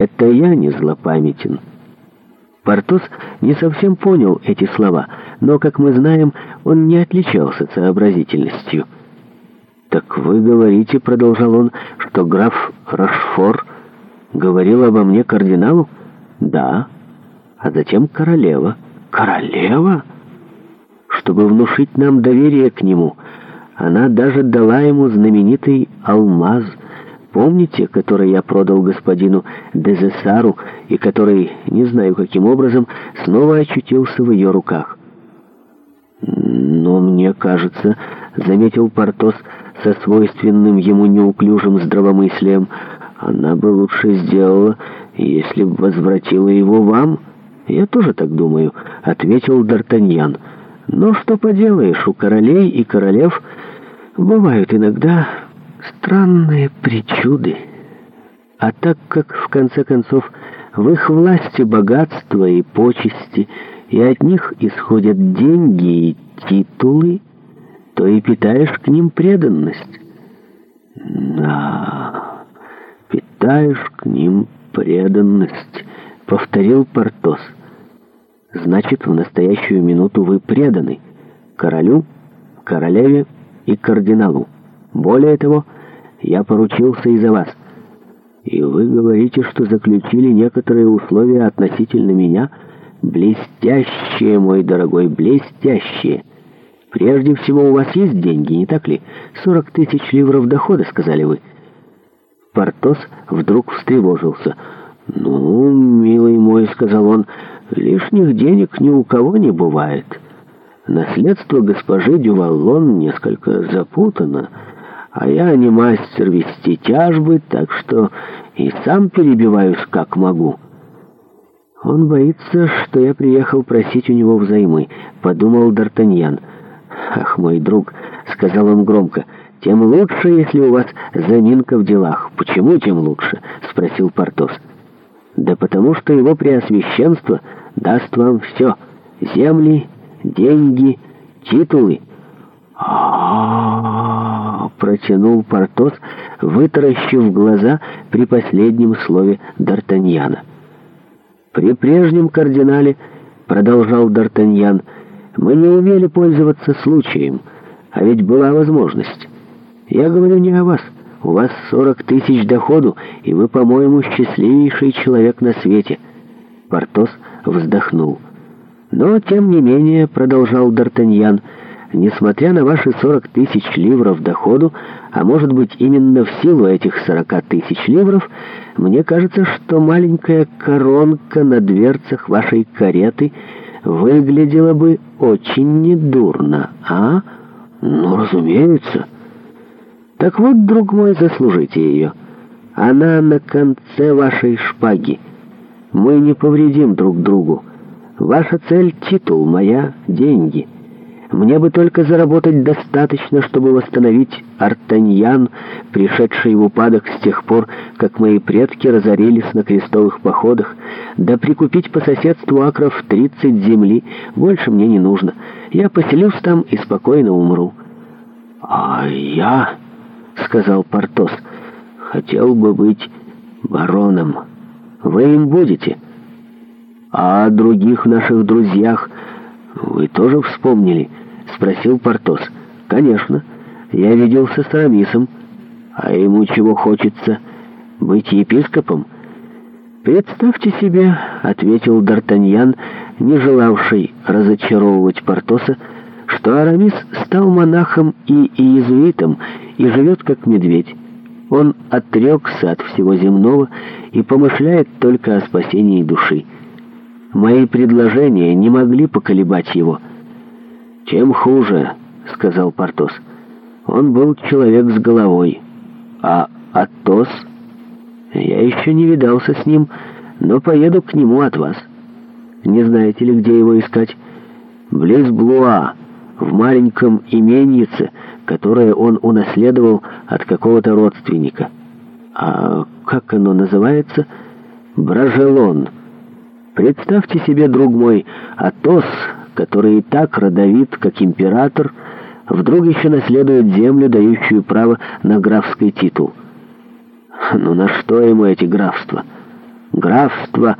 Это я не злопамятен. Портос не совсем понял эти слова, но, как мы знаем, он не отличался сообразительностью. «Так вы говорите, — продолжал он, — что граф Рашфор говорил обо мне кардиналу? Да. А затем королева. Королева? Чтобы внушить нам доверие к нему, она даже дала ему знаменитый алмаз — Помните, который я продал господину Дезессару и который, не знаю каким образом, снова очутился в ее руках? Но мне кажется, заметил Портос со свойственным ему неуклюжим здравомыслием, она бы лучше сделала, если бы возвратила его вам. Я тоже так думаю, ответил Д'Артаньян. Но что поделаешь, у королей и королев бывают иногда Странные причуды. А так как, в конце концов, в их власти богатство и почести, и от них исходят деньги и титулы, то и питаешь к ним преданность. Да, питаешь к ним преданность, повторил Портос. Значит, в настоящую минуту вы преданы королю, королеве и кардиналу. Более того, я поручился и за вас. И вы говорите, что заключили некоторые условия относительно меня, блестящие, мой дорогой, блестящие. Прежде всего, у вас есть деньги, не так ли? 40 тысяч ливров дохода, сказали вы. Портос вдруг встревожился. «Ну, милый мой, — сказал он, — лишних денег ни у кого не бывает. Наследство госпожи Дюваллон несколько запутано» а я не мастер вести тяжбы, так что и сам перебиваюсь как могу. Он боится, что я приехал просить у него взаймы, подумал Д'Артаньян. Ах, мой друг, сказал он громко, тем лучше, если у вас заминка в делах. Почему тем лучше? спросил Портос. Да потому что его преосвященство даст вам все. Земли, деньги, титулы. А-а-а! протянул Портос, вытаращив глаза при последнем слове Д'Артаньяна. «При прежнем кардинале, — продолжал Д'Артаньян, — мы не умели пользоваться случаем, а ведь была возможность. Я говорю не о вас. У вас сорок тысяч доходу, и вы, по-моему, счастливейший человек на свете». Портос вздохнул. «Но, тем не менее, — продолжал Д'Артаньян, — Несмотря на ваши 40 тысяч ливров доходу, а может быть именно в силу этих 40 тысяч ливров, мне кажется, что маленькая коронка на дверцах вашей кареты выглядела бы очень недурно, а? Ну, разумеется. Так вот, друг мой, заслужите ее. Она на конце вашей шпаги. Мы не повредим друг другу. Ваша цель — титул, моя — деньги». Мне бы только заработать достаточно, чтобы восстановить Артаньян, пришедший в упадок с тех пор, как мои предки разорились на крестовых походах, да прикупить по соседству акров 30 земли, больше мне не нужно. Я поселюсь там и спокойно умру». «А я, — сказал Портос, — хотел бы быть бароном. Вы им будете?» «А о других наших друзьях...» «Вы тоже вспомнили?» — спросил Портос. «Конечно. Я виделся с Арамисом, А ему чего хочется? Быть епископом?» «Представьте себе», — ответил Д'Артаньян, не желавший разочаровывать Портоса, что Арамис стал монахом и иезуитом и живет как медведь. Он отрекся от всего земного и помышляет только о спасении души. Мои предложения не могли поколебать его. «Чем хуже», — сказал Портос. «Он был человек с головой. А Атос? Я еще не видался с ним, но поеду к нему от вас. Не знаете ли, где его искать? Близ Блуа, в маленьком именьице, которое он унаследовал от какого-то родственника. А как оно называется? Брожелон». Представьте себе, друг мой, Атос, который и так родовит, как император, вдруг еще наследует землю, дающую право на графский титул. Ну на что ему эти графства? Графство